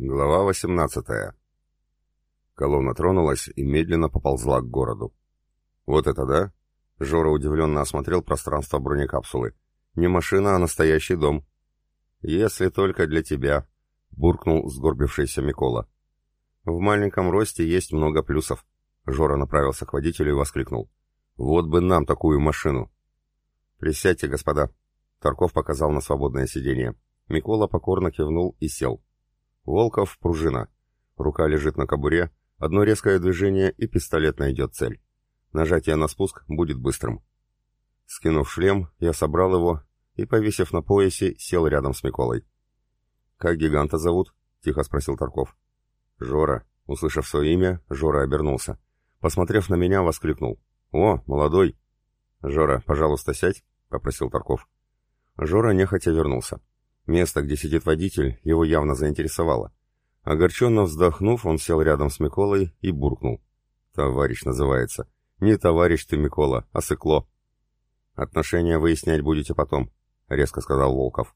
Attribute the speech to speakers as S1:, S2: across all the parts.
S1: Глава 18. Колонна тронулась и медленно поползла к городу. «Вот это да?» Жора удивленно осмотрел пространство бронекапсулы. «Не машина, а настоящий дом». «Если только для тебя», — буркнул сгорбившийся Микола. «В маленьком росте есть много плюсов». Жора направился к водителю и воскликнул. «Вот бы нам такую машину!» «Присядьте, господа!» Тарков показал на свободное сиденье. Микола покорно кивнул и сел. Волков — пружина. Рука лежит на кобуре, одно резкое движение, и пистолет найдет цель. Нажатие на спуск будет быстрым. Скинув шлем, я собрал его и, повесив на поясе, сел рядом с Миколой. «Как гиганта зовут?» — тихо спросил Тарков. «Жора». Услышав свое имя, Жора обернулся. Посмотрев на меня, воскликнул. «О, молодой!» «Жора, пожалуйста, сядь», — попросил Тарков. Жора нехотя вернулся. Место, где сидит водитель, его явно заинтересовало. Огорченно вздохнув, он сел рядом с Миколой и буркнул. «Товарищ называется. Не товарищ ты, Микола, а сыкло». «Отношения выяснять будете потом», — резко сказал Волков.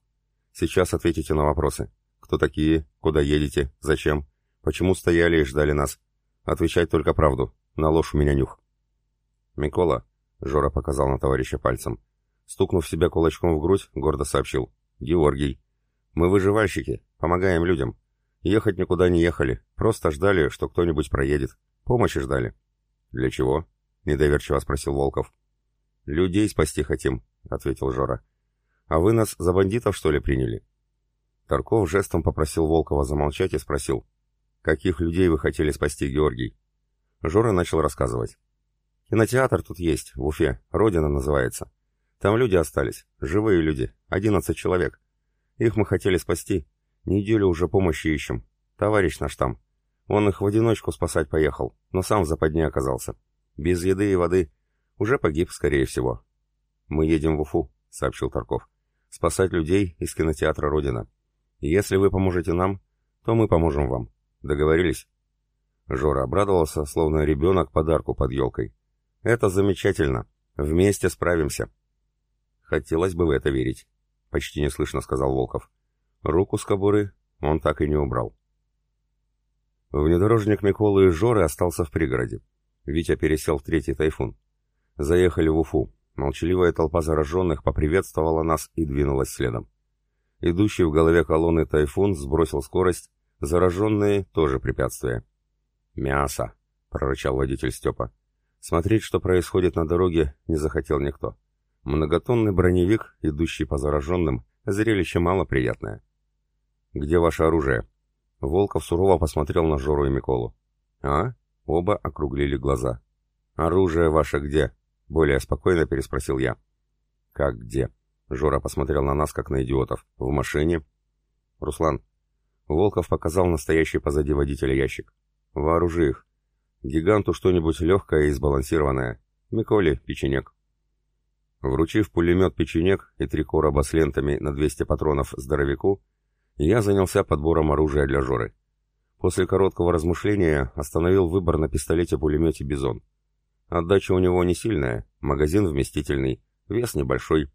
S1: «Сейчас ответите на вопросы. Кто такие? Куда едете? Зачем? Почему стояли и ждали нас? Отвечать только правду. На ложь у меня нюх». «Микола», — Жора показал на товарища пальцем, стукнув себя кулачком в грудь, гордо сообщил. «Георгий. Мы выживальщики, помогаем людям. Ехать никуда не ехали, просто ждали, что кто-нибудь проедет. Помощи ждали». «Для чего?» — недоверчиво спросил Волков. «Людей спасти хотим», — ответил Жора. «А вы нас за бандитов, что ли, приняли?» Тарков жестом попросил Волкова замолчать и спросил. «Каких людей вы хотели спасти, Георгий?» Жора начал рассказывать. «Кинотеатр тут есть, в Уфе, Родина называется. Там люди остались, живые люди, одиннадцать человек. Их мы хотели спасти. Неделю уже помощи ищем. Товарищ наш там. Он их в одиночку спасать поехал, но сам в западне оказался. Без еды и воды. Уже погиб, скорее всего. «Мы едем в Уфу», — сообщил Тарков. «Спасать людей из кинотеатра «Родина». Если вы поможете нам, то мы поможем вам. Договорились?» Жора обрадовался, словно ребенок подарку под елкой. «Это замечательно. Вместе справимся». «Хотелось бы в это верить», — почти неслышно сказал Волков. Руку с кобуры он так и не убрал. Внедорожник Миколы и Жоры остался в пригороде. Витя пересел в третий тайфун. Заехали в Уфу. Молчаливая толпа зараженных поприветствовала нас и двинулась следом. Идущий в голове колонны тайфун сбросил скорость, зараженные тоже препятствие. «Мясо!» — прорычал водитель Степа. Смотреть, что происходит на дороге, не захотел никто. Многотонный броневик, идущий по зараженным, зрелище малоприятное. «Где ваше оружие?» Волков сурово посмотрел на Жору и Миколу. «А?» Оба округлили глаза. «Оружие ваше где?» Более спокойно переспросил я. «Как где?» Жора посмотрел на нас, как на идиотов. «В машине?» «Руслан». Волков показал настоящий позади водителя ящик. «Вооружи их. Гиганту что-нибудь легкое и сбалансированное. Миколе — печенек». Вручив пулемет «Печенек» и три короба с лентами на 200 патронов здоровяку, я занялся подбором оружия для Жоры. После короткого размышления остановил выбор на пистолете-пулемете «Бизон». Отдача у него не сильная, магазин вместительный, вес небольшой.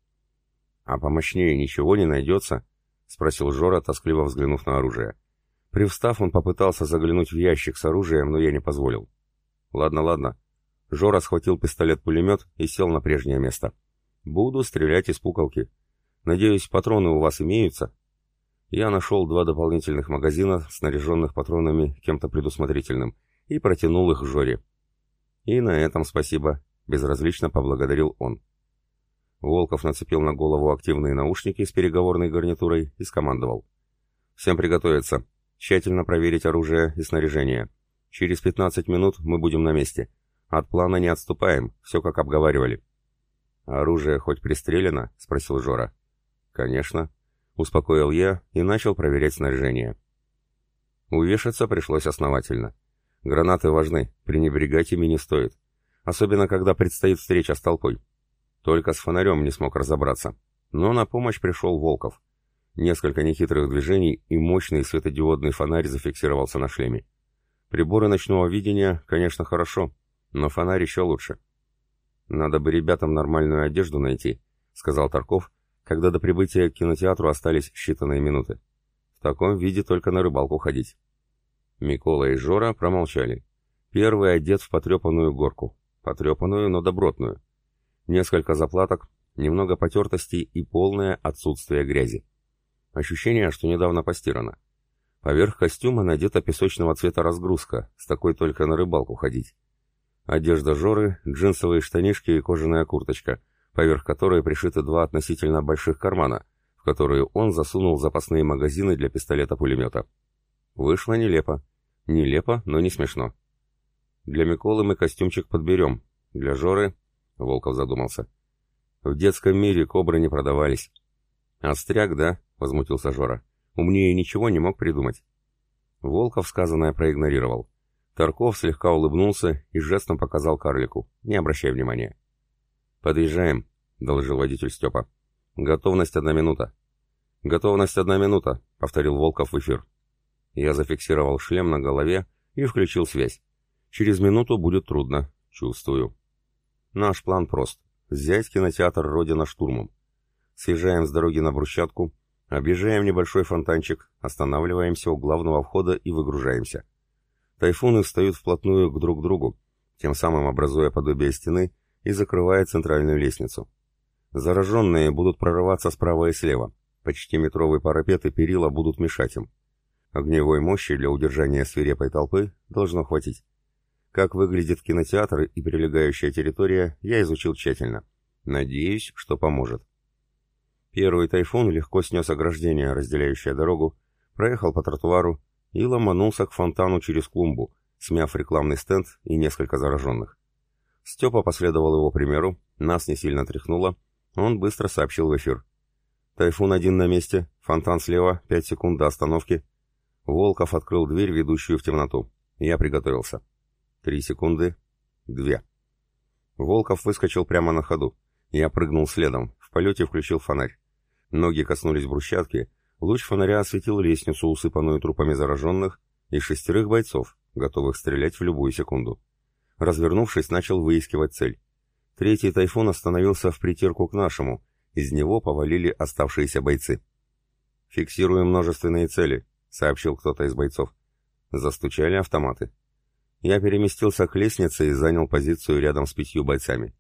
S1: «А помощнее ничего не найдется?» — спросил Жора, тоскливо взглянув на оружие. Привстав, он попытался заглянуть в ящик с оружием, но я не позволил. «Ладно, ладно». Жора схватил пистолет-пулемет и сел на прежнее место. Буду стрелять из пуколки. Надеюсь, патроны у вас имеются? Я нашел два дополнительных магазина, снаряженных патронами кем-то предусмотрительным, и протянул их Жоре. И на этом спасибо, безразлично поблагодарил он. Волков нацепил на голову активные наушники с переговорной гарнитурой и скомандовал. «Всем приготовиться. Тщательно проверить оружие и снаряжение. Через 15 минут мы будем на месте. От плана не отступаем, все как обговаривали». «Оружие хоть пристрелено?» — спросил Жора. «Конечно», — успокоил я и начал проверять снаряжение. Увешаться пришлось основательно. Гранаты важны, пренебрегать ими не стоит. Особенно, когда предстоит встреча с толпой. Только с фонарем не смог разобраться. Но на помощь пришел Волков. Несколько нехитрых движений, и мощный светодиодный фонарь зафиксировался на шлеме. Приборы ночного видения, конечно, хорошо, но фонарь еще лучше. «Надо бы ребятам нормальную одежду найти», — сказал Тарков, когда до прибытия к кинотеатру остались считанные минуты. В таком виде только на рыбалку ходить. Микола и Жора промолчали. Первый одет в потрепанную горку. Потрепанную, но добротную. Несколько заплаток, немного потертостей и полное отсутствие грязи. Ощущение, что недавно постирано. Поверх костюма надета песочного цвета разгрузка, с такой только на рыбалку ходить. Одежда Жоры, джинсовые штанишки и кожаная курточка, поверх которой пришиты два относительно больших кармана, в которые он засунул запасные магазины для пистолета-пулемета. Вышло нелепо. Нелепо, но не смешно. Для Миколы мы костюмчик подберем. Для Жоры... Волков задумался. В детском мире кобры не продавались. «Остряк, да?» — возмутился Жора. «Умнее ничего не мог придумать». Волков сказанное проигнорировал. Тарков слегка улыбнулся и жестом показал карлику. «Не обращай внимания». «Подъезжаем», — доложил водитель Степа. «Готовность одна минута». «Готовность одна минута», — повторил Волков в эфир. Я зафиксировал шлем на голове и включил связь. Через минуту будет трудно, чувствую. Наш план прост. Взять кинотеатр «Родина» штурмом. Съезжаем с дороги на брусчатку, объезжаем небольшой фонтанчик, останавливаемся у главного входа и выгружаемся. Тайфуны встают вплотную к друг другу, тем самым образуя подобие стены и закрывая центральную лестницу. Зараженные будут прорываться справа и слева. Почти метровые парапеты перила будут мешать им. Огневой мощи для удержания свирепой толпы должно хватить. Как выглядит кинотеатр и прилегающая территория, я изучил тщательно. Надеюсь, что поможет. Первый тайфун легко снес ограждение, разделяющее дорогу, проехал по тротуару и ломанулся к фонтану через клумбу, смяв рекламный стенд и несколько зараженных. Степа последовал его примеру, нас не сильно тряхнуло, он быстро сообщил в эфир. «Тайфун один на месте, фонтан слева, пять секунд до остановки». Волков открыл дверь, ведущую в темноту. Я приготовился. Три секунды. Две. Волков выскочил прямо на ходу. Я прыгнул следом. В полете включил фонарь. Ноги коснулись брусчатки. Луч фонаря осветил лестницу, усыпанную трупами зараженных, и шестерых бойцов, готовых стрелять в любую секунду. Развернувшись, начал выискивать цель. Третий тайфун остановился в притирку к нашему. Из него повалили оставшиеся бойцы. «Фиксируем множественные цели», — сообщил кто-то из бойцов. Застучали автоматы. Я переместился к лестнице и занял позицию рядом с пятью бойцами.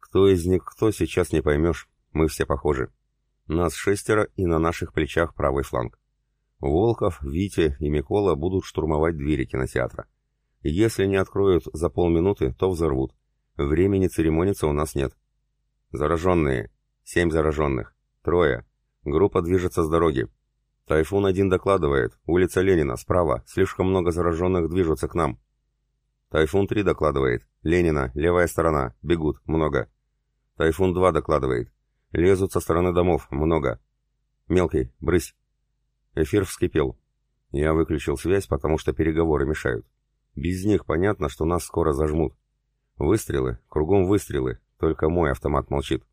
S1: Кто из них кто, сейчас не поймешь, мы все похожи. Нас шестеро и на наших плечах правый фланг. Волков, Витя и Микола будут штурмовать двери кинотеатра. Если не откроют за полминуты, то взорвут. Времени церемониться у нас нет. Зараженные. Семь зараженных. Трое. Группа движется с дороги. Тайфун-1 докладывает. Улица Ленина, справа. Слишком много зараженных движутся к нам. Тайфун-3 докладывает. Ленина, левая сторона. Бегут. Много. Тайфун-2 докладывает. Лезут со стороны домов. Много. Мелкий, брысь. Эфир вскипел. Я выключил связь, потому что переговоры мешают. Без них понятно, что нас скоро зажмут. Выстрелы, кругом выстрелы, только мой автомат молчит.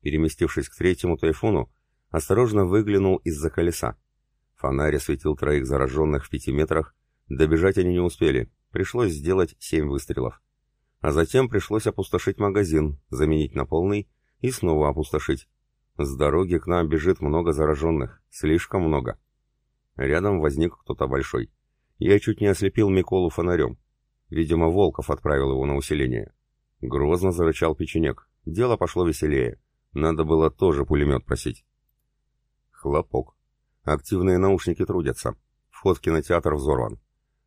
S1: Переместившись к третьему тайфуну, осторожно выглянул из-за колеса. Фонарь осветил троих зараженных в пяти метрах, добежать они не успели, Пришлось сделать семь выстрелов. А затем пришлось опустошить магазин, заменить на полный и снова опустошить. С дороги к нам бежит много зараженных, слишком много. Рядом возник кто-то большой. Я чуть не ослепил Миколу фонарем. Видимо, Волков отправил его на усиление. Грозно зарычал печенек. Дело пошло веселее. Надо было тоже пулемет просить. Хлопок. Активные наушники трудятся. Вход в кинотеатр взорван.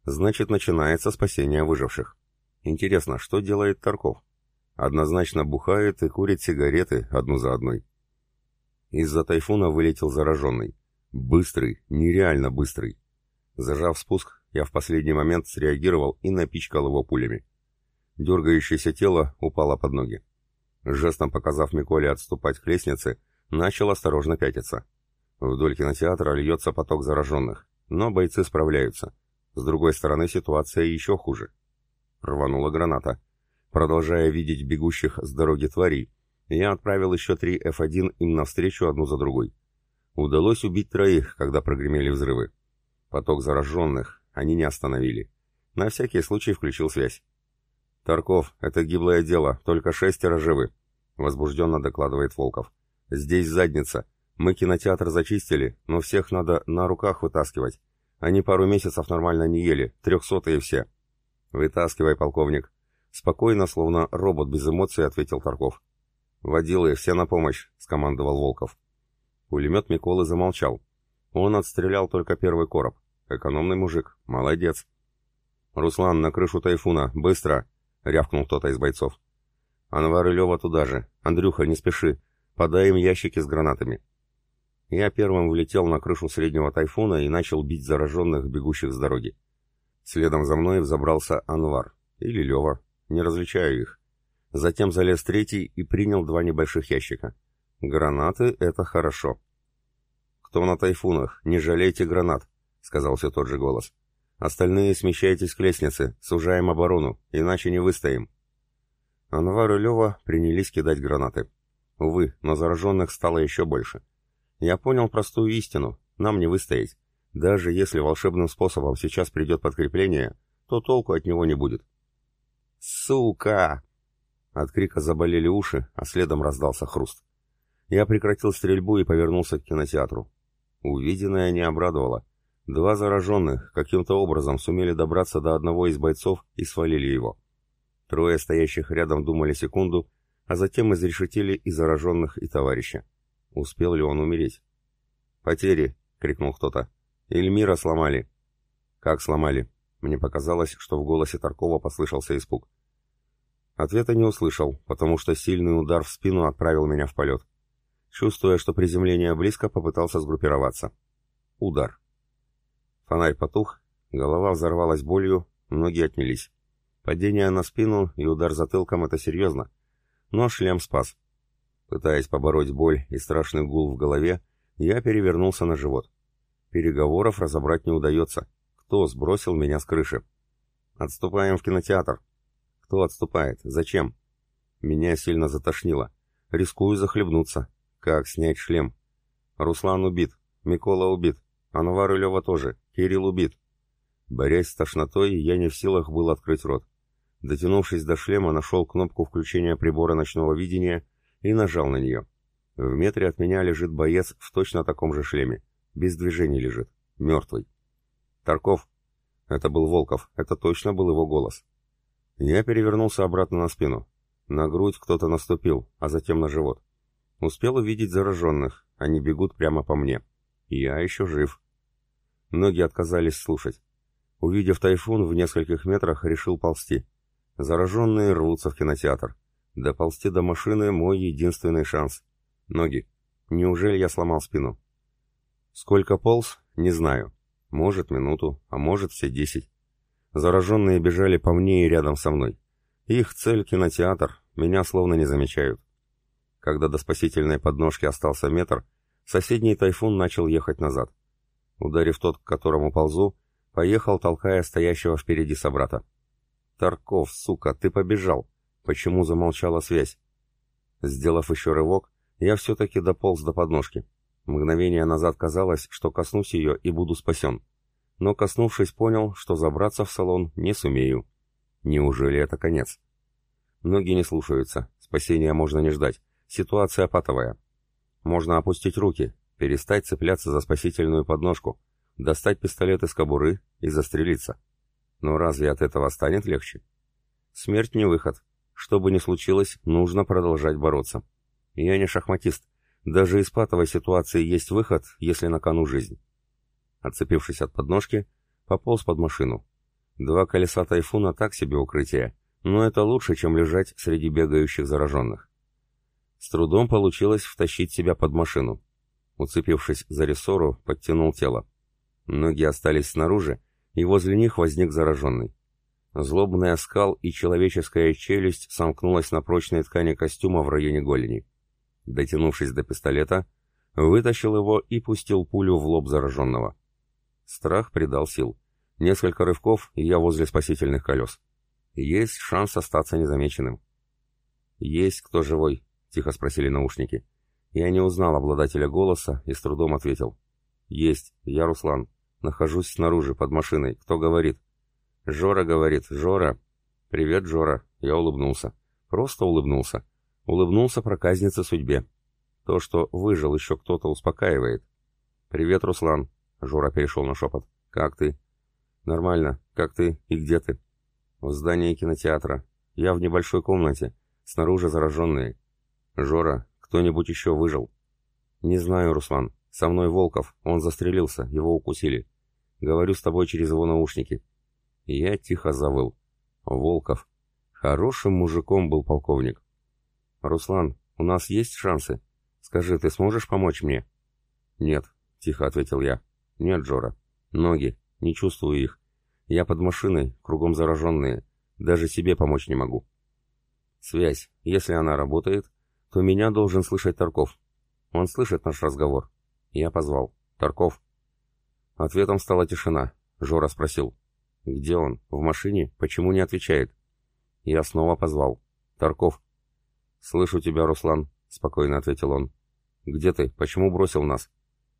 S1: Значит, начинается спасение выживших. Интересно, что делает Тарков? Однозначно бухает и курит сигареты одну за одной. Из-за тайфуна вылетел зараженный. Быстрый, нереально быстрый. Зажав спуск, я в последний момент среагировал и напичкал его пулями. Дергающееся тело упало под ноги. Жестом показав Миколе отступать к лестнице, начал осторожно пятиться. Вдоль кинотеатра льется поток зараженных, но бойцы справляются. С другой стороны, ситуация еще хуже. Рванула граната. Продолжая видеть бегущих с дороги тварей, я отправил еще три F1 им навстречу одну за другой. Удалось убить троих, когда прогремели взрывы. Поток зараженных они не остановили. На всякий случай включил связь. «Тарков, это гиблое дело, только шестеро живы», — возбужденно докладывает Волков. «Здесь задница. Мы кинотеатр зачистили, но всех надо на руках вытаскивать. Они пару месяцев нормально не ели, трехсотые все. Вытаскивай, полковник. Спокойно, словно робот без эмоций, ответил Тарков. «Водилы, все на помощь!» — скомандовал Волков. Пулемет Миколы замолчал. Он отстрелял только первый короб. Экономный мужик. Молодец. «Руслан, на крышу тайфуна! Быстро!» — рявкнул кто-то из бойцов. «Анвар и Лева туда же. Андрюха, не спеши. Подай им ящики с гранатами». Я первым влетел на крышу среднего тайфуна и начал бить зараженных, бегущих с дороги. Следом за мной взобрался Анвар. Или Лева. Не различаю их. Затем залез третий и принял два небольших ящика. Гранаты — это хорошо. «Кто на тайфунах? Не жалейте гранат», — сказал все тот же голос. «Остальные смещайтесь к лестнице, сужаем оборону, иначе не выстоим». Анвар и Лева принялись кидать гранаты. Увы, но зараженных стало еще больше. Я понял простую истину, нам не выстоять. Даже если волшебным способом сейчас придет подкрепление, то толку от него не будет. «Сука!» От крика заболели уши, а следом раздался хруст. Я прекратил стрельбу и повернулся к кинотеатру. Увиденное не обрадовало. Два зараженных каким-то образом сумели добраться до одного из бойцов и свалили его. Трое стоящих рядом думали секунду, а затем изрешетили и зараженных, и товарища. Успел ли он умереть? «Потери!» — крикнул кто-то. «Эльмира сломали!» «Как сломали?» Мне показалось, что в голосе Таркова послышался испуг. Ответа не услышал, потому что сильный удар в спину отправил меня в полет. Чувствуя, что приземление близко, попытался сгруппироваться. Удар. Фонарь потух, голова взорвалась болью, ноги отнялись. Падение на спину и удар затылком — это серьезно. Но шлем спас. Пытаясь побороть боль и страшный гул в голове, я перевернулся на живот. Переговоров разобрать не удается. Кто сбросил меня с крыши? Отступаем в кинотеатр. Кто отступает? Зачем? Меня сильно затошнило. Рискую захлебнуться. Как снять шлем? Руслан убит. Микола убит. Анвар и Лева тоже. Кирилл убит. Борясь с тошнотой, я не в силах был открыть рот. Дотянувшись до шлема, нашел кнопку включения прибора ночного видения и нажал на нее. В метре от меня лежит боец в точно таком же шлеме. Без движения лежит. Мертвый. Тарков. Это был Волков. Это точно был его голос. Я перевернулся обратно на спину. На грудь кто-то наступил, а затем на живот. Успел увидеть зараженных. Они бегут прямо по мне. Я еще жив. Ноги отказались слушать. Увидев тайфун в нескольких метрах, решил ползти. Зараженные рвутся в кинотеатр. Доползти до машины — мой единственный шанс. Ноги. Неужели я сломал спину? Сколько полз? Не знаю. Может, минуту, а может, все десять. Зараженные бежали по мне и рядом со мной. Их цель — кинотеатр, меня словно не замечают. Когда до спасительной подножки остался метр, соседний тайфун начал ехать назад. Ударив тот, к которому ползу, поехал, толкая стоящего впереди собрата. «Тарков, сука, ты побежал! Почему замолчала связь?» Сделав еще рывок, я все-таки дополз до подножки. Мгновение назад казалось, что коснусь ее и буду спасен но, коснувшись, понял, что забраться в салон не сумею. Неужели это конец? Ноги не слушаются, спасения можно не ждать, ситуация патовая. Можно опустить руки, перестать цепляться за спасительную подножку, достать пистолет из кобуры и застрелиться. Но разве от этого станет легче? Смерть не выход. Что бы ни случилось, нужно продолжать бороться. Я не шахматист. Даже из патовой ситуации есть выход, если на кону жизнь. Отцепившись от подножки, пополз под машину. Два колеса тайфуна так себе укрытие, но это лучше, чем лежать среди бегающих зараженных. С трудом получилось втащить себя под машину. Уцепившись за рессору, подтянул тело. Ноги остались снаружи, и возле них возник зараженный. Злобный оскал и человеческая челюсть сомкнулась на прочной ткани костюма в районе голени. Дотянувшись до пистолета, вытащил его и пустил пулю в лоб зараженного. Страх придал сил. Несколько рывков, и я возле спасительных колес. Есть шанс остаться незамеченным. «Есть кто живой?» — тихо спросили наушники. Я не узнал обладателя голоса и с трудом ответил. «Есть, я Руслан. Нахожусь снаружи, под машиной. Кто говорит?» «Жора говорит. Жора!» «Привет, Жора!» Я улыбнулся. Просто улыбнулся. Улыбнулся проказнице судьбе. То, что выжил еще кто-то, успокаивает. «Привет, Руслан», — Жора перешел на шепот. «Как ты?» «Нормально. Как ты и где ты?» «В здании кинотеатра. Я в небольшой комнате. Снаружи зараженные». «Жора, кто-нибудь еще выжил?» «Не знаю, Руслан. Со мной Волков. Он застрелился. Его укусили. Говорю с тобой через его наушники». Я тихо завыл. Волков. Хорошим мужиком был полковник. «Руслан, у нас есть шансы? Скажи, ты сможешь помочь мне?» «Нет», — тихо ответил я. «Нет, Джора. Ноги. Не чувствую их. Я под машиной, кругом зараженные. Даже себе помочь не могу». «Связь. Если она работает, то меня должен слышать Тарков. Он слышит наш разговор. Я позвал. Тарков». Ответом стала тишина. Жора спросил. «Где он? В машине? Почему не отвечает?» Я снова позвал. «Тарков». «Слышу тебя, Руслан», — спокойно ответил он. «Где ты? Почему бросил нас?»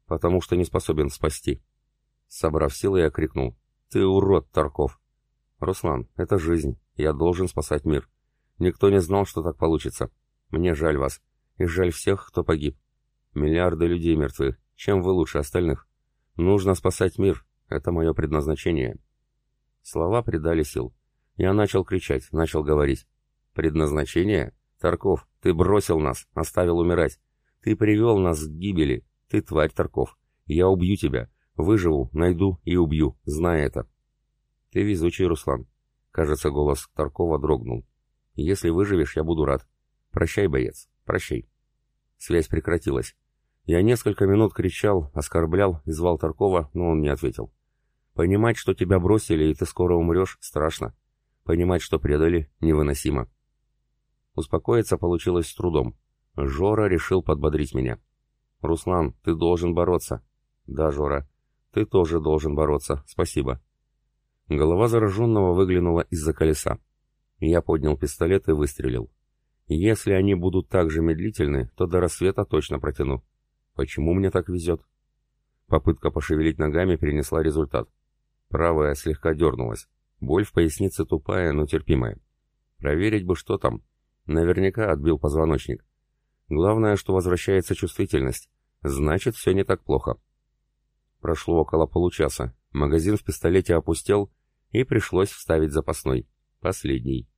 S1: «Потому что не способен спасти». Собрав силы, я крикнул. «Ты урод, Тарков!» «Руслан, это жизнь. Я должен спасать мир. Никто не знал, что так получится. Мне жаль вас. И жаль всех, кто погиб. Миллиарды людей мертвы. Чем вы лучше остальных? Нужно спасать мир. Это мое предназначение». Слова придали сил. Я начал кричать, начал говорить. «Предназначение? Тарков, ты бросил нас, оставил умирать. Ты привел нас к гибели. Ты тварь, Тарков. Я убью тебя. Выживу, найду и убью, зная это». «Ты везучий, Руслан». Кажется, голос Таркова дрогнул. «Если выживешь, я буду рад. Прощай, боец, прощай». Связь прекратилась. Я несколько минут кричал, оскорблял и звал Таркова, но он не ответил. Понимать, что тебя бросили и ты скоро умрешь, страшно. Понимать, что предали, невыносимо. Успокоиться получилось с трудом. Жора решил подбодрить меня. «Руслан, ты должен бороться». «Да, Жора, ты тоже должен бороться. Спасибо». Голова зараженного выглянула из-за колеса. Я поднял пистолет и выстрелил. Если они будут так же медлительны, то до рассвета точно протяну. Почему мне так везет? Попытка пошевелить ногами перенесла результат. Правая слегка дернулась. Боль в пояснице тупая, но терпимая. Проверить бы, что там. Наверняка отбил позвоночник. Главное, что возвращается чувствительность. Значит, все не так плохо. Прошло около получаса. Магазин в пистолете опустел, и пришлось вставить запасной. Последний.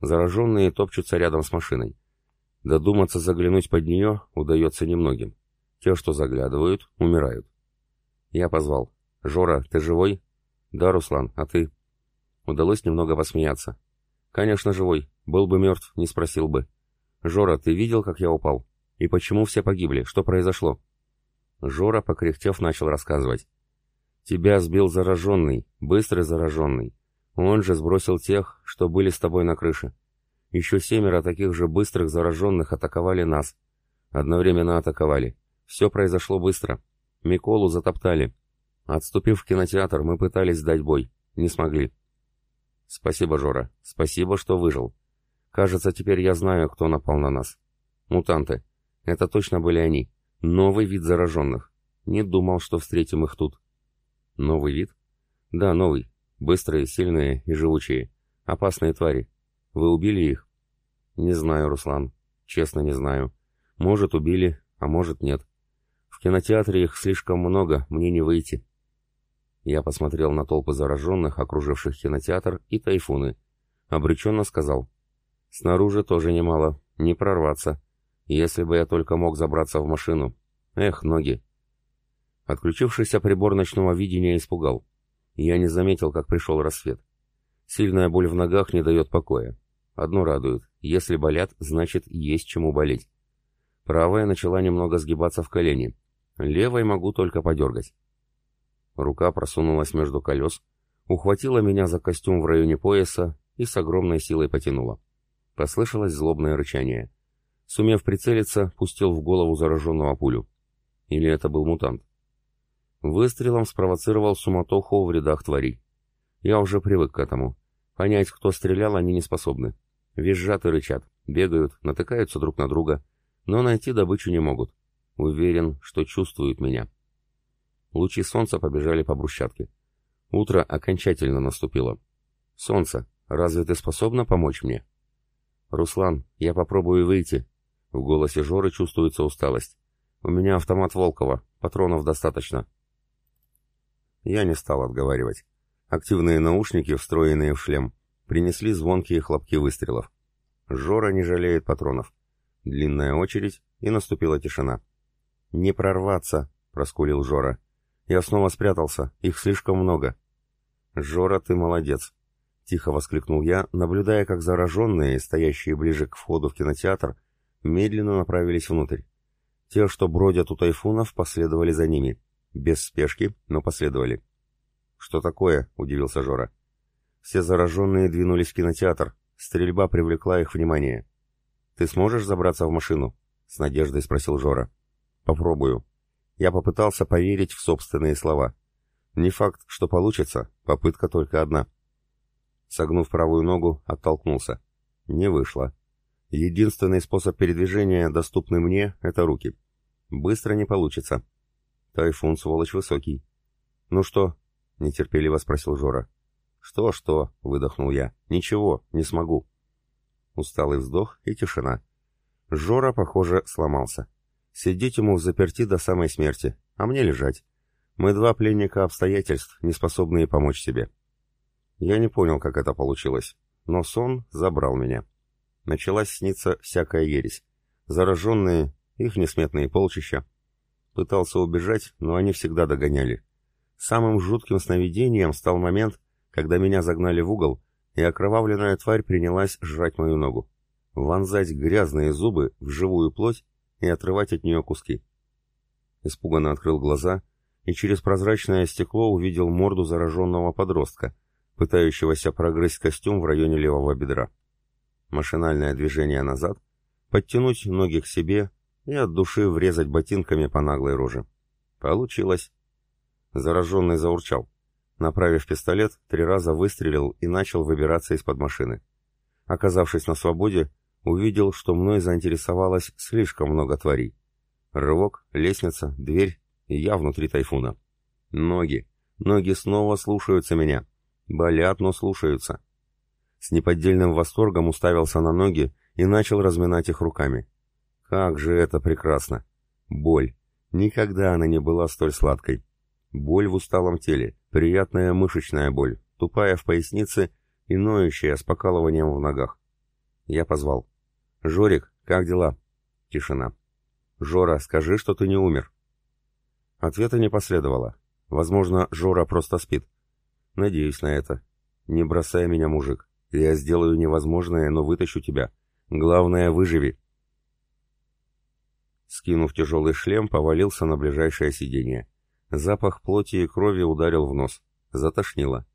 S1: Зараженные топчутся рядом с машиной. Додуматься заглянуть под нее удается немногим. Те, что заглядывают, умирают. Я позвал. «Жора, ты живой?» «Да, Руслан, а ты?» Удалось немного посмеяться. «Конечно, живой. Был бы мертв, не спросил бы. Жора, ты видел, как я упал? И почему все погибли? Что произошло?» Жора, покряхтев, начал рассказывать. «Тебя сбил зараженный, быстрый зараженный. Он же сбросил тех, что были с тобой на крыше. Еще семеро таких же быстрых зараженных атаковали нас. Одновременно атаковали. Все произошло быстро. Миколу затоптали. Отступив в кинотеатр, мы пытались дать бой. Не смогли. Спасибо, Жора. Спасибо, что выжил. Кажется, теперь я знаю, кто напал на нас. Мутанты. Это точно были они. Новый вид зараженных. Не думал, что встретим их тут. Новый вид? Да, новый. Быстрые, сильные и живучие. Опасные твари. Вы убили их? Не знаю, Руслан. Честно, не знаю. Может, убили, а может, нет. В кинотеатре их слишком много, мне не выйти. Я посмотрел на толпы зараженных, окруживших кинотеатр, и тайфуны. Обреченно сказал. Снаружи тоже немало. Не прорваться. Если бы я только мог забраться в машину. Эх, ноги. Отключившийся прибор ночного видения испугал. Я не заметил, как пришел рассвет. Сильная боль в ногах не дает покоя. Одно радует. Если болят, значит, есть чему болеть. Правая начала немного сгибаться в колени. Левой могу только подергать. Рука просунулась между колес, ухватила меня за костюм в районе пояса и с огромной силой потянула. Послышалось злобное рычание. Сумев прицелиться, пустил в голову зараженного пулю. Или это был мутант? Выстрелом спровоцировал суматоху в рядах тварей. Я уже привык к этому. Понять, кто стрелял, они не способны. Визжат и рычат, бегают, натыкаются друг на друга, но найти добычу не могут. Уверен, что чувствуют меня. Лучи солнца побежали по брусчатке. Утро окончательно наступило. «Солнце, разве ты способна помочь мне?» «Руслан, я попробую выйти. В голосе Жоры чувствуется усталость. «У меня автомат Волкова, патронов достаточно». Я не стал отговаривать. Активные наушники, встроенные в шлем, принесли звонкие хлопки выстрелов. Жора не жалеет патронов. Длинная очередь, и наступила тишина. «Не прорваться!» — проскулил Жора. «Я снова спрятался, их слишком много». «Жора, ты молодец!» — тихо воскликнул я, наблюдая, как зараженные, стоящие ближе к входу в кинотеатр, медленно направились внутрь. Те, что бродят у тайфунов, последовали за ними. Без спешки, но последовали. «Что такое?» — удивился Жора. Все зараженные двинулись в кинотеатр. Стрельба привлекла их внимание. «Ты сможешь забраться в машину?» — с надеждой спросил Жора. «Попробую». Я попытался поверить в собственные слова. Не факт, что получится, попытка только одна. Согнув правую ногу, оттолкнулся. Не вышло. Единственный способ передвижения, доступный мне, — это руки. Быстро не получится. Тайфун, сволочь, высокий. «Ну что?» — нетерпеливо спросил Жора. «Что-что?» — выдохнул я. «Ничего, не смогу». Усталый вздох и тишина. Жора, похоже, сломался. Сидеть ему в заперти до самой смерти, а мне лежать. Мы два пленника обстоятельств, не способные помочь себе. Я не понял, как это получилось, но сон забрал меня. Началась сниться всякая ересь. Зараженные, их несметные полчища. Пытался убежать, но они всегда догоняли. Самым жутким сновидением стал момент, когда меня загнали в угол, и окровавленная тварь принялась жрать мою ногу. Вонзать грязные зубы в живую плоть и отрывать от нее куски. Испуганно открыл глаза и через прозрачное стекло увидел морду зараженного подростка, пытающегося прогрызть костюм в районе левого бедра. Машинальное движение назад, подтянуть ноги к себе и от души врезать ботинками по наглой роже. Получилось. Зараженный заурчал. Направив пистолет, три раза выстрелил и начал выбираться из-под машины. Оказавшись на свободе, увидел, что мной заинтересовалось слишком много тварей. Рывок, лестница, дверь, и я внутри тайфуна. Ноги. Ноги снова слушаются меня. Болят, но слушаются. С неподдельным восторгом уставился на ноги и начал разминать их руками. Как же это прекрасно! Боль. Никогда она не была столь сладкой. Боль в усталом теле, приятная мышечная боль, тупая в пояснице и ноющая с покалыванием в ногах. Я позвал. «Жорик, как дела?» Тишина. «Жора, скажи, что ты не умер». Ответа не последовало. Возможно, Жора просто спит. Надеюсь на это. Не бросай меня, мужик. Я сделаю невозможное, но вытащу тебя. Главное, выживи. Скинув тяжелый шлем, повалился на ближайшее сиденье. Запах плоти и крови ударил в нос. Затошнило.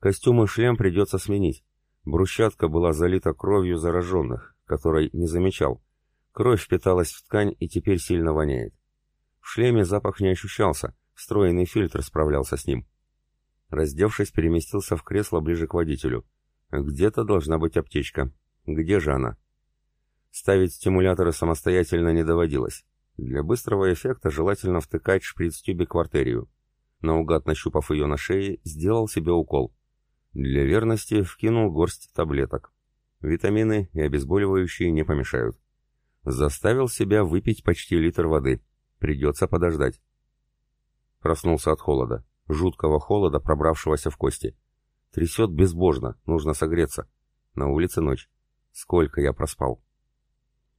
S1: Костюм и шлем придется сменить. Брусчатка была залита кровью зараженных, которой не замечал. Кровь впиталась в ткань и теперь сильно воняет. В шлеме запах не ощущался, встроенный фильтр справлялся с ним. Раздевшись, переместился в кресло ближе к водителю. Где-то должна быть аптечка. Где же она? Ставить стимуляторы самостоятельно не доводилось. Для быстрого эффекта желательно втыкать шприц-тюбик в артерию. Наугад нащупав ее на шее, сделал себе укол. Для верности вкинул горсть таблеток. Витамины и обезболивающие не помешают. Заставил себя выпить почти литр воды. Придется подождать. Проснулся от холода. Жуткого холода, пробравшегося в кости. Трясет безбожно, нужно согреться. На улице ночь. Сколько я проспал.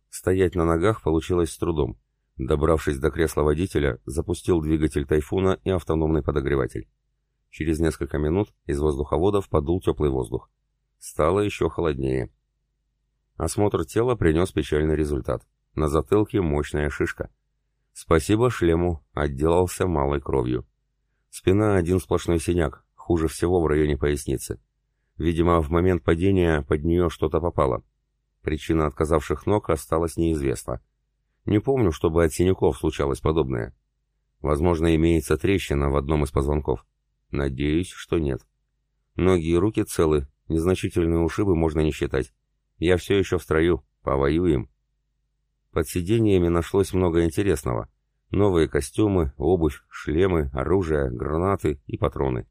S1: Стоять на ногах получилось с трудом. Добравшись до кресла водителя, запустил двигатель «Тайфуна» и автономный подогреватель. Через несколько минут из воздуховодов подул теплый воздух. Стало еще холоднее. Осмотр тела принес печальный результат. На затылке мощная шишка. Спасибо шлему, отделался малой кровью. Спина один сплошной синяк, хуже всего в районе поясницы. Видимо, в момент падения под нее что-то попало. Причина отказавших ног осталась неизвестна. Не помню, чтобы от синяков случалось подобное. Возможно, имеется трещина в одном из позвонков. Надеюсь, что нет. Ноги и руки целы, незначительные ушибы можно не считать. Я все еще в строю, повоюем. Под сиденьями нашлось много интересного. Новые костюмы, обувь, шлемы, оружие, гранаты и патроны.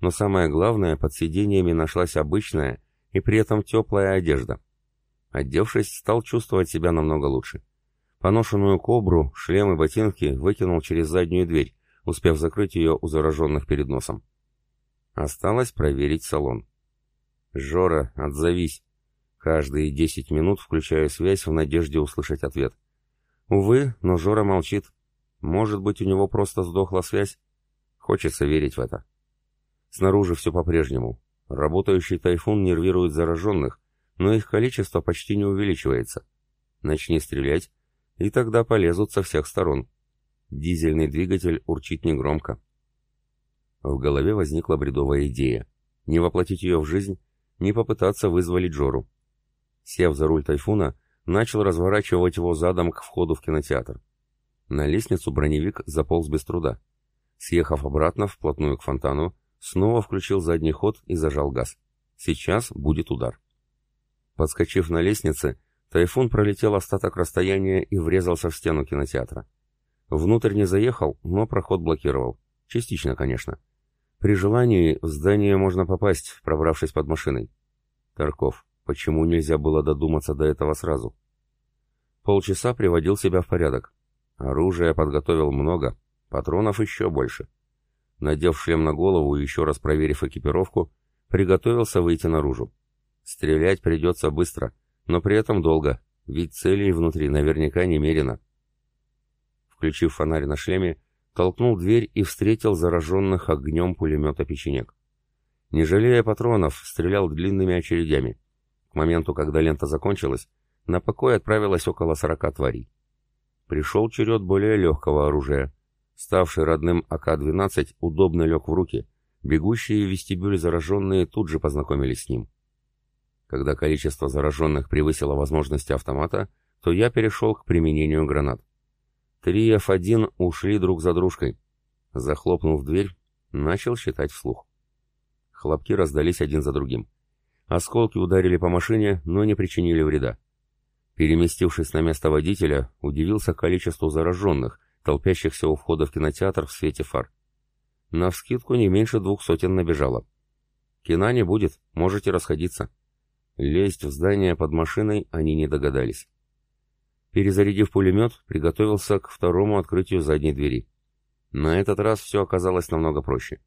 S1: Но самое главное, под сиденьями нашлась обычная и при этом теплая одежда. Одевшись, стал чувствовать себя намного лучше. Поношенную кобру, шлем и ботинки выкинул через заднюю дверь, успев закрыть ее у зараженных перед носом. Осталось проверить салон. «Жора, отзовись!» Каждые десять минут включаю связь в надежде услышать ответ. Увы, но Жора молчит. Может быть, у него просто сдохла связь? Хочется верить в это. Снаружи все по-прежнему. Работающий тайфун нервирует зараженных, но их количество почти не увеличивается. Начни стрелять, и тогда полезут со всех сторон. Дизельный двигатель урчит негромко. В голове возникла бредовая идея. Не воплотить ее в жизнь, не попытаться вызволить Жору. Сев за руль тайфуна, начал разворачивать его задом к входу в кинотеатр. На лестницу броневик заполз без труда. Съехав обратно, вплотную к фонтану, снова включил задний ход и зажал газ. Сейчас будет удар. Подскочив на лестнице, тайфун пролетел остаток расстояния и врезался в стену кинотеатра. Внутрь не заехал, но проход блокировал. Частично, конечно. При желании в здание можно попасть, пробравшись под машиной. Тарков, почему нельзя было додуматься до этого сразу? Полчаса приводил себя в порядок. Оружия подготовил много, патронов еще больше. Надев шлем на голову и еще раз проверив экипировку, приготовился выйти наружу. Стрелять придется быстро, но при этом долго, ведь целей внутри наверняка немерено. Включив фонарь на шлеме, толкнул дверь и встретил зараженных огнем пулемета печенек. Не жалея патронов, стрелял длинными очередями. К моменту, когда лента закончилась, на покой отправилось около сорока тварей. Пришел черед более легкого оружия. Ставший родным АК-12 удобно лег в руки. Бегущие в вестибюль зараженные тут же познакомились с ним. Когда количество зараженных превысило возможности автомата, то я перешел к применению гранат. Три F1 ушли друг за дружкой. Захлопнув дверь, начал считать вслух. Хлопки раздались один за другим. Осколки ударили по машине, но не причинили вреда. Переместившись на место водителя, удивился количеству зараженных, толпящихся у входа в кинотеатр в свете фар. Навскидку не меньше двух сотен набежало. Кина не будет, можете расходиться. Лезть в здание под машиной они не догадались. Перезарядив пулемет, приготовился к второму открытию задней двери. На этот раз все оказалось намного проще.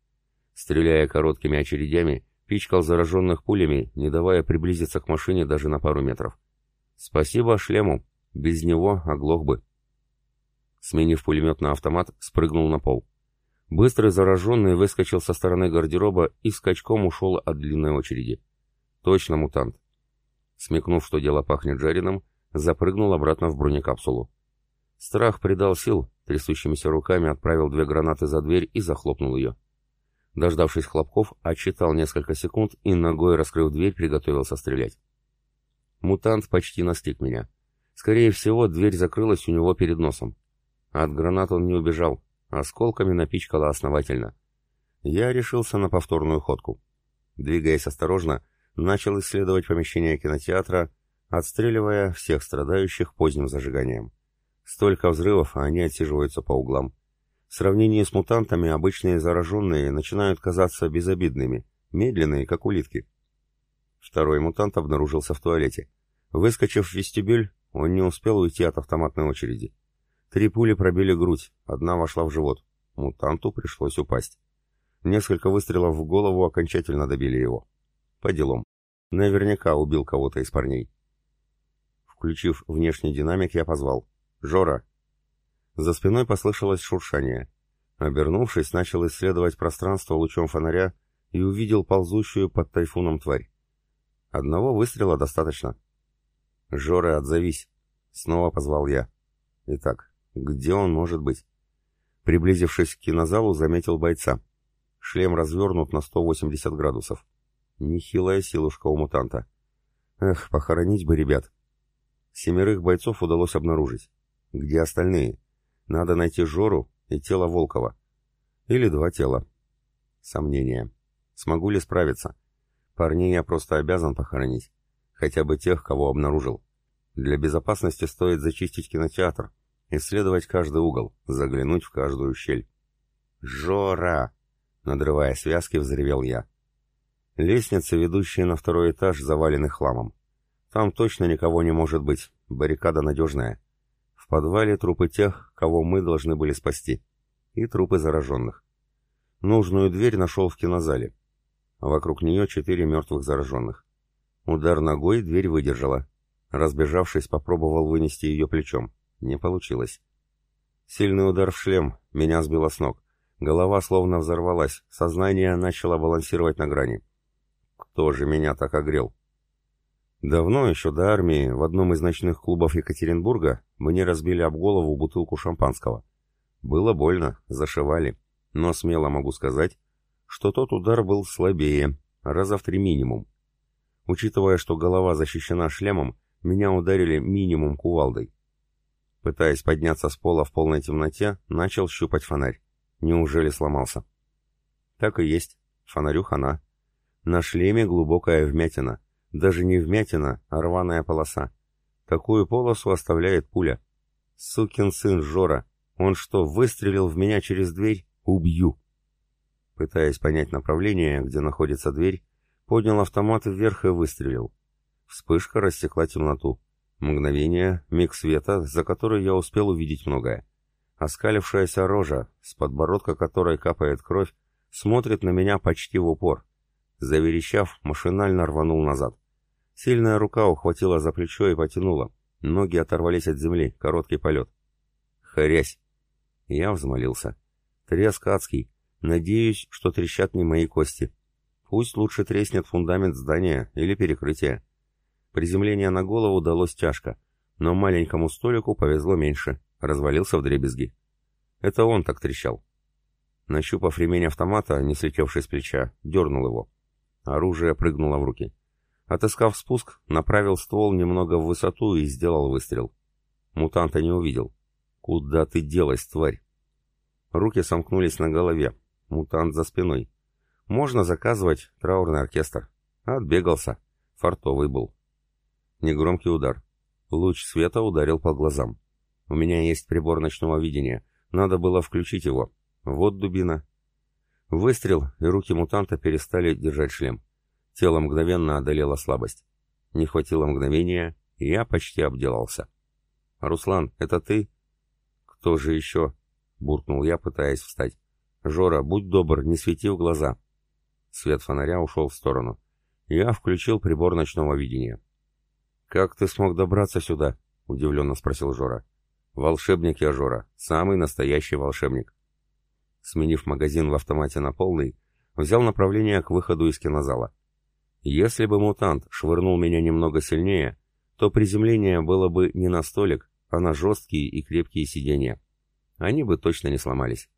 S1: Стреляя короткими очередями, пичкал зараженных пулями, не давая приблизиться к машине даже на пару метров. Спасибо шлему, без него оглох бы. Сменив пулемет на автомат, спрыгнул на пол. Быстрый зараженный выскочил со стороны гардероба и скачком ушел от длинной очереди. Точно мутант. Смекнув, что дело пахнет жареным, запрыгнул обратно в бронекапсулу. Страх придал сил, трясущимися руками отправил две гранаты за дверь и захлопнул ее. Дождавшись хлопков, отчитал несколько секунд и ногой, раскрыв дверь, приготовился стрелять. Мутант почти настиг меня. Скорее всего, дверь закрылась у него перед носом. От гранат он не убежал, осколками напичкало основательно. Я решился на повторную ходку. Двигаясь осторожно, начал исследовать помещение кинотеатра, отстреливая всех страдающих поздним зажиганием. Столько взрывов, а они отсиживаются по углам. В сравнении с мутантами обычные зараженные начинают казаться безобидными, медленные, как улитки. Второй мутант обнаружился в туалете. Выскочив в вестибюль, он не успел уйти от автоматной очереди. Три пули пробили грудь, одна вошла в живот. Мутанту пришлось упасть. Несколько выстрелов в голову окончательно добили его. По делам. Наверняка убил кого-то из парней. Включив внешний динамик, я позвал. «Жора!» За спиной послышалось шуршание. Обернувшись, начал исследовать пространство лучом фонаря и увидел ползущую под тайфуном тварь. Одного выстрела достаточно. «Жора, отзовись!» Снова позвал я. Итак, где он может быть? Приблизившись к кинозалу, заметил бойца. Шлем развернут на 180 градусов. Нехилая силушка у мутанта. Эх, похоронить бы ребят. Семерых бойцов удалось обнаружить. Где остальные? Надо найти Жору и тело Волкова. Или два тела. Сомнения. Смогу ли справиться? Парней я просто обязан похоронить. Хотя бы тех, кого обнаружил. Для безопасности стоит зачистить кинотеатр, исследовать каждый угол, заглянуть в каждую щель. «Жора!» — надрывая связки, взревел я. Лестница, ведущая на второй этаж, завалены хламом. Там точно никого не может быть, баррикада надежная. В подвале трупы тех, кого мы должны были спасти. И трупы зараженных. Нужную дверь нашел в кинозале. Вокруг нее четыре мертвых зараженных. Удар ногой дверь выдержала. Разбежавшись, попробовал вынести ее плечом. Не получилось. Сильный удар в шлем, меня сбило с ног. Голова словно взорвалась, сознание начало балансировать на грани. Кто же меня так огрел? Давно, еще до армии, в одном из ночных клубов Екатеринбурга мне разбили об голову бутылку шампанского. Было больно, зашивали, но смело могу сказать, что тот удар был слабее, раза в три минимум. Учитывая, что голова защищена шлемом, меня ударили минимум кувалдой. Пытаясь подняться с пола в полной темноте, начал щупать фонарь. Неужели сломался? Так и есть. Фонарю хана. На шлеме глубокая вмятина. Даже не вмятина, а рваная полоса. Такую полосу оставляет пуля. Сукин сын Жора. Он что, выстрелил в меня через дверь? Убью. Пытаясь понять направление, где находится дверь, поднял автомат вверх и выстрелил. Вспышка рассекла темноту. Мгновение, миг света, за который я успел увидеть многое. Оскалившаяся рожа, с подбородка которой капает кровь, смотрит на меня почти в упор. Заверещав, машинально рванул назад. Сильная рука ухватила за плечо и потянула. Ноги оторвались от земли, короткий полет. Хрясь! Я взмолился. Треск адский. Надеюсь, что трещат не мои кости. Пусть лучше треснет фундамент здания или перекрытие. Приземление на голову далось тяжко, но маленькому столику повезло меньше, развалился в дребезги. Это он так трещал. Нащупав ремень автомата, не слетевший с плеча, дернул его. Оружие прыгнуло в руки. Отыскав спуск, направил ствол немного в высоту и сделал выстрел. Мутанта не увидел. «Куда ты делась, тварь?» Руки сомкнулись на голове. Мутант за спиной. Можно заказывать траурный оркестр. Отбегался. Фартовый был. Негромкий удар. Луч света ударил по глазам. У меня есть прибор ночного видения. Надо было включить его. Вот дубина. Выстрел, и руки мутанта перестали держать шлем. Тело мгновенно одолела слабость. Не хватило мгновения, и я почти обделался. «Руслан, это ты?» «Кто же еще?» — буркнул я, пытаясь встать. «Жора, будь добр, не свети в глаза». Свет фонаря ушел в сторону. Я включил прибор ночного видения. «Как ты смог добраться сюда?» — удивленно спросил Жора. «Волшебник я, Жора. Самый настоящий волшебник». Сменив магазин в автомате на полный, взял направление к выходу из кинозала. Если бы мутант швырнул меня немного сильнее, то приземление было бы не на столик, а на жесткие и крепкие сиденья. Они бы точно не сломались.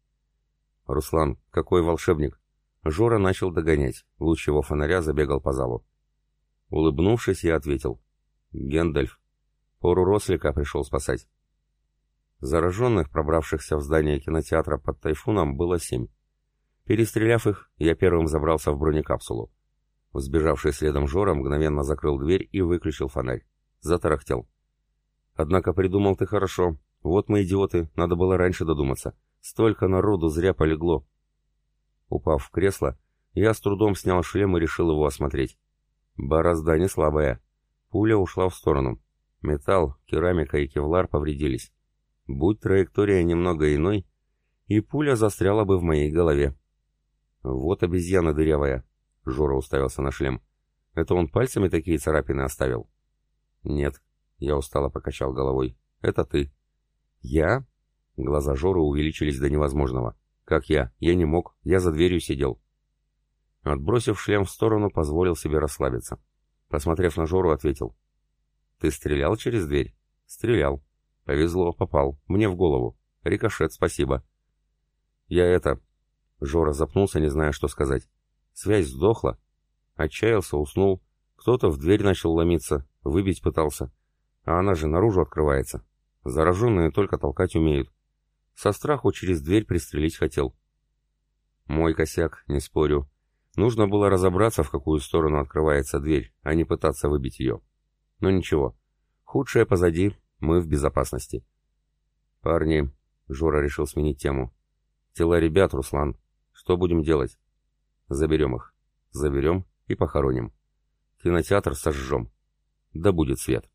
S1: «Руслан, какой волшебник!» Жора начал догонять, луч его фонаря забегал по залу. Улыбнувшись, я ответил. «Гендальф. Пору Рослика пришел спасать». Зараженных, пробравшихся в здание кинотеатра под тайфуном, было семь. Перестреляв их, я первым забрался в бронекапсулу. Взбежавший следом Жора мгновенно закрыл дверь и выключил фонарь. Затарахтел. «Однако придумал ты хорошо. Вот мы идиоты, надо было раньше додуматься. Столько народу зря полегло». Упав в кресло, я с трудом снял шлем и решил его осмотреть. Борозда не слабая. Пуля ушла в сторону. Металл, керамика и кевлар повредились. Будь траектория немного иной, и пуля застряла бы в моей голове. Вот обезьяна дырявая. Жора уставился на шлем. «Это он пальцами такие царапины оставил?» «Нет», — я устало покачал головой. «Это ты». «Я?» Глаза Жоры увеличились до невозможного. «Как я? Я не мог. Я за дверью сидел». Отбросив шлем в сторону, позволил себе расслабиться. Посмотрев на Жору, ответил. «Ты стрелял через дверь?» «Стрелял. Повезло, попал. Мне в голову. Рикошет, спасибо». «Я это...» Жора запнулся, не зная, что сказать. Связь сдохла. Отчаялся, уснул. Кто-то в дверь начал ломиться, выбить пытался. А она же наружу открывается. Зараженные только толкать умеют. Со страху через дверь пристрелить хотел. Мой косяк, не спорю. Нужно было разобраться, в какую сторону открывается дверь, а не пытаться выбить ее. Но ничего. Худшее позади, мы в безопасности. Парни, Жора решил сменить тему. Тела ребят, Руслан. Что будем делать? Заберем их. Заберем и похороним. Кинотеатр сожжем. Да будет свет.